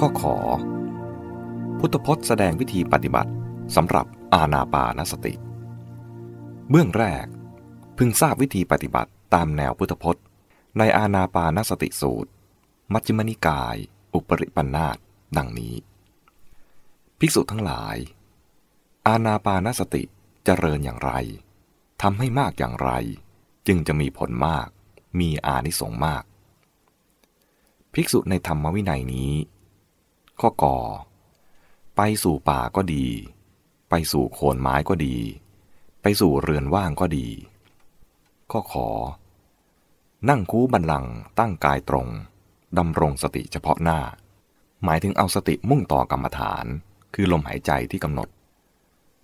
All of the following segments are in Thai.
ข้อขอ พุทธพจน์แสดงวิธีปฏิบัติสำหรับอาณาปานสติ เบื้องแรก พึงทราบวิธีปฏิบัติตามแนวพุทธพจน์ ในอาณาปานสติสูตร มัชฌิมนิกาย อุปริปันธาตดังนี้ ภิกษุทั้งหลาย อาณาปานสติเจริญอย่างไรทำให้มากอย่างไร จึงจะมีผลมาก มีอานิสงส์มาก ภิกษุในธรรมวินัยนี้ ข้อก่อ ไปสู่ป่าก็ดี ไปสู่โคนไม้ก็ดี ไปสู่เรือนว่างก็ดี ข้อขอ นั่งคูบันลังตั้งกายตรงดำรงสติเฉพาะหน้า หมายถึงเอาสติมุ่งต่อกรรมฐาน คือลมหายใจที่กำหนด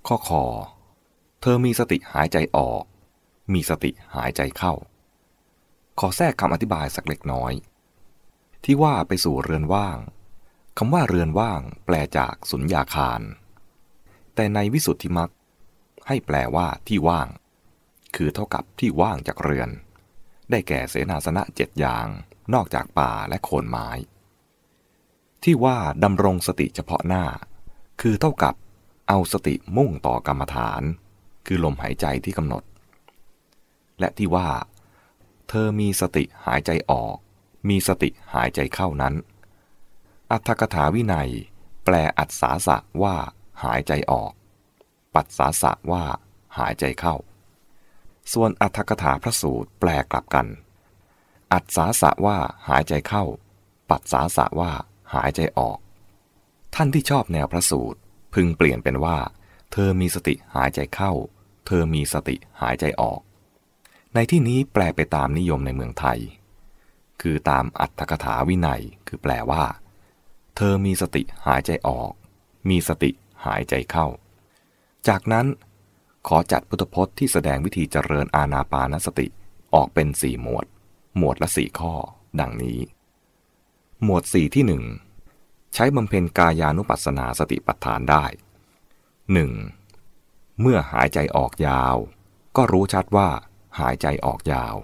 ข้อคอ เธอมีสติหายใจออก มีสติหายใจเข้า ขอแทรกคำอธิบายสักเล็กน้อย ที่ว่าไปสู่เรือนว่าง คำว่าเรือนว่าง แปลจากสุญญาคาร แต่ในวิสุทธิมักให้แปลว่าที่ว่าง คือเท่ากับที่ว่างจากเรือน ได้แก่เสนาสนะเจ็ดอย่าง นอกจากป่าและโคนไม้ ที่ว่าดำรงสติเฉพาะหน้า คือเท่ากับเอาสติมุ่งต่อกรรมฐาน คือลมหายใจที่กำหนด และที่ว่า เธอมีสติหายใจออก มีสติหายใจเข้านั้น อัตถกถาวินัย แปลอัศสาสะว่า หายใจออก ปัสสาสะว่า หายใจเข้า ส่วนอัตถกถาพระสูตรแปลกลับกัน อัศสาสะว่าหายใจเข้า ปัสสาสะว่า หายใจออก ท่านที่ชอบแนวพระสูตร พึงเปลี่ยนเป็นว่า เธอมีสติหายใจเข้า เธอมีสติหายใจออก ในที่นี้แปลไปตามนิยมในเมืองไทย คือตามอัตถกถาวินัยคือแปลว่า เธอมีสติหายใจออก มีสติหายใจเข้า จากนั้นขอจัดพุทธพจน์ที่แสดงวิธีเจริญอาณาปานสติออกเป็นสี่หมวด หมวดละสี่ข้อ ดังนี้ หมวดสี่ที่หนึ่งใช้บำเพ็ญกายานุปัสสนาสติปัฏฐานได้ 1. เมื่อหายใจออกยาว ก็รู้ชัดว่า หายใจออกยาว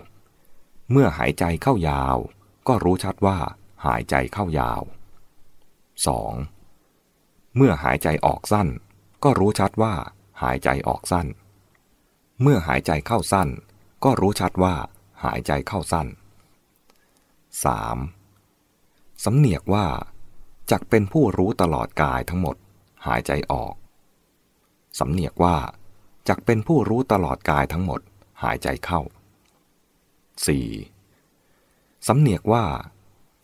เมื่อหายใจเข้ายาว ก็รู้ชัดว่า หายใจเข้ายาว 2. เมื่อหายใจออกสั้น ก็รู้ชัดว่าหายใจออกสั้น เมื่อหายใจเข้าสั้น ก็รู้ชัดว่าหายใจเข้าสั้น 3. สำเนียกว่าจักเป็นผู้รู้ตลอดกายทั้งหมด หายใจออก สำเนียกว่าจักเป็นผู้รู้ตลอดกายทั้งหมด หายใจเข้า 4. สำเนียกว่า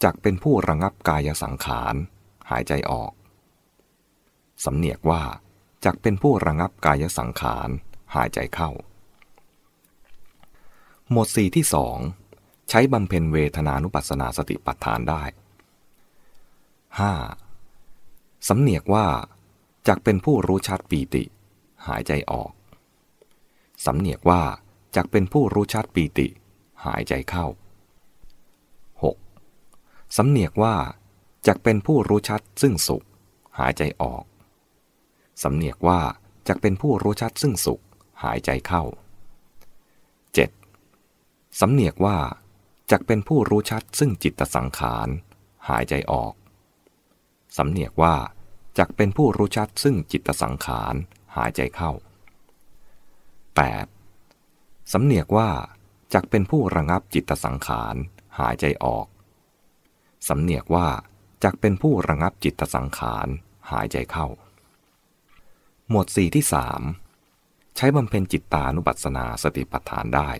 จักเป็นผู้ระงับกายสังขาร หายใจออก สำเนียกว่าจักเป็นผู้ระงับกายสังขารหายใจเข้า หมวดสี่ที่สองใช้บำเพ็ญเวทนานุปัสสนาสติปัฏฐานได้ 5. สำเนียกว่าจักเป็นผู้รู้ชัดปีติ หายใจออก สำเนียกว่าจักเป็นผู้รู้ชัดปีติ หายใจเข้า 6. สำเนียกว่า จักเป็นผู้รู้ชัดซึ่งสุข หายใจออก สำเนียกว่าจักเป็นผู้รู้ชัดซึ่งสุข หายใจเข้า 7. สำเนียกว่าจักเป็นผู้รู้ชัดซึ่งจิตสังขาร หายใจออก สำเนียกว่าจักเป็นผู้รู้ชัดซึ่งจิตสังขารหายใจเข้า 8. สำเนียกว่าจักเป็นผู้ระงับจิตสังขาร หายใจออก สำเนียกว่า จักเป็นผู้ระงับจิตสังขารหายใจเข้า หมวดสี่ที่สามใช้บำเพ็ญจิตตานุปัสสนาสติปัฏฐานได้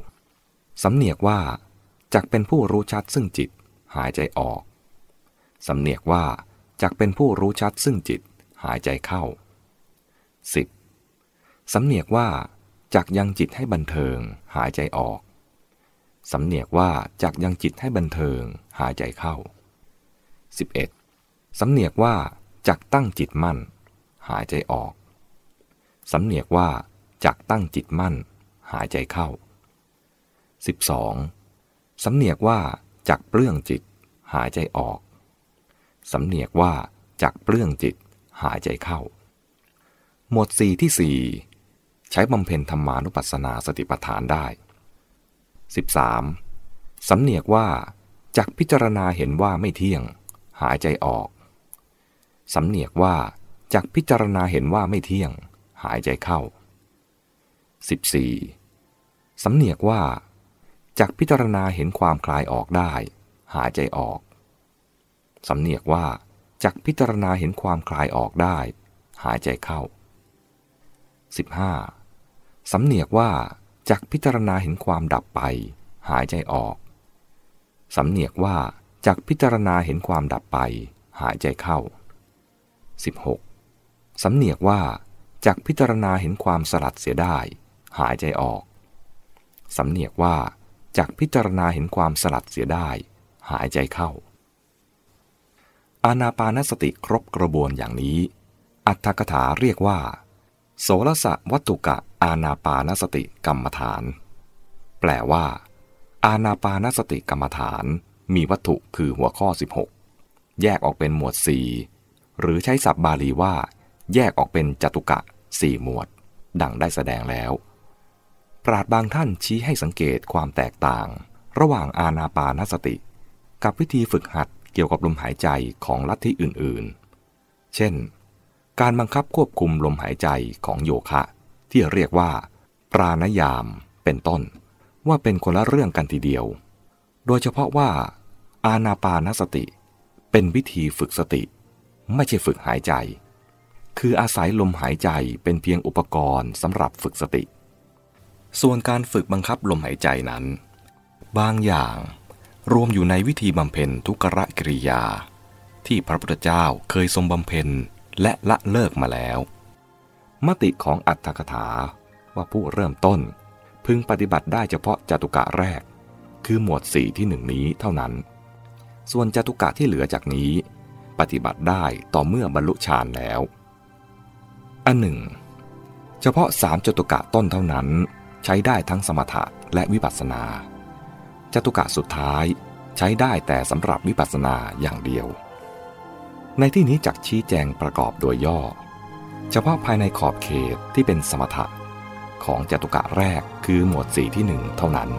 9. สำเนียกว่าจักเป็นผู้รู้ชัดซึ่งจิตหายใจออก สำเนียกว่าจักเป็นผู้รู้ชัดซึ่งจิตหายใจเข้า 10. สำเนียกว่าจักยังจิตให้บันเทิงหายใจออก สำเนียกว่าจักยังจิตให้บันเทิงหายใจเข้า 11. สำเนียกว่าจักตั้งจิตมั่น หายใจออก สำเนียกว่าจักตั้งจิตมั่น หายใจเข้า 12. สำเนียกว่าจักเปลื้องจิต หายใจออก สำเนียกว่าจักเปลื้องจิต หายใจเข้า หมวดสี่ที่สี่ใช้บำเพ็ญธรรมานุปัสสนาสติปัฏฐานได้ 13. สำเนียกว่าจักพิจารณาเห็นว่าไม่เที่ยง หายใจออก สำเนียกว่าจากพิจารณาเห็นว่าไม่เที่ยง หายใจเข้า 14. สำเนียกว่าจากพิจารณาเห็นความคลายออกได้ หายใจออก สำเนียกว่าจากพิจารณาเห็นความคลายออกได้ หายใจเข้า 15. สำเนียกว่า จากพิจารณาเห็นความดับไป หายใจออก สำเนียกว่าจากพิจารณาเห็นความดับไป หายใจเข้า 16. สำเนียกว่าจากพิจารณาเห็นความสลัดเสียได้ หายใจออก สำเนียกว่าจากพิจารณาเห็นความสลัดเสียได้ หายใจเข้า อานาปานสติครบกระบวนอย่างนี้ อัตถกถาเรียกว่า โสรสะวัตตุกะ อานาปานสติกรรมฐาน แปลว่า อานาปานสติกรรมฐาน มีวัตถุคือหัวข้อ 16 แยกออกเป็นหมวด 4 หรือใช้ศัพท์บาลีว่า แยกออกเป็นจตุกะสี่หมวด ดังได้แสดงแล้ว ปราดบางท่านชี้ให้สังเกตความแตกต่าง ระหว่างอาณาปานสติ กับวิธีฝึกหัดเกี่ยวกับลมหายใจของลัทธิอื่นๆ เช่น การบังคับควบคุมลมหายใจของโยคะ ที่เรียกว่า ปราณยามเป็นต้น ว่าเป็นคนละเรื่องกันทีเดียว โดยเฉพาะว่า อาณาปานสติ เป็นวิธีฝึกสติ ไม่ใช่ฝึกหายใจ คืออาศัยลมหายใจเป็นเพียงอุปกรณ์สำหรับฝึกสติ ส่วนการฝึกบังคับลมหายใจนั้น บางอย่างรวมอยู่ในวิธีบำเพ็ญทุกรกิริยา ที่พระพุทธเจ้าเคยทรงบำเพ็ญและละเลิกมาแล้ว มติของอัตถกถา ว่าผู้เริ่มต้น พึงปฏิบัติได้เฉพาะจตุกะแรก คือหมวดสี่ที่หนึ่งนี้เท่านั้น ส่วนจตุกะที่เหลือจากนี้ ปฏิบัติได้ต่อเมื่อบรรลุฌานแล้ว อันหนึ่ง เฉพาะสามจตุกะต้นเท่านั้น ใช้ได้ทั้งสมถะและวิปัสสนาจตุกะสุดท้ายใช้ได้แต่สำหรับวิปัสสนาอย่างเดียว ในที่นี้จักชี้แจงประกอบโดยย่อ เฉพาะภายในขอบเขตที่เป็นสมถะ ของจตุกะแรกคือหมวดสีที่หนึ่งเท่านั้น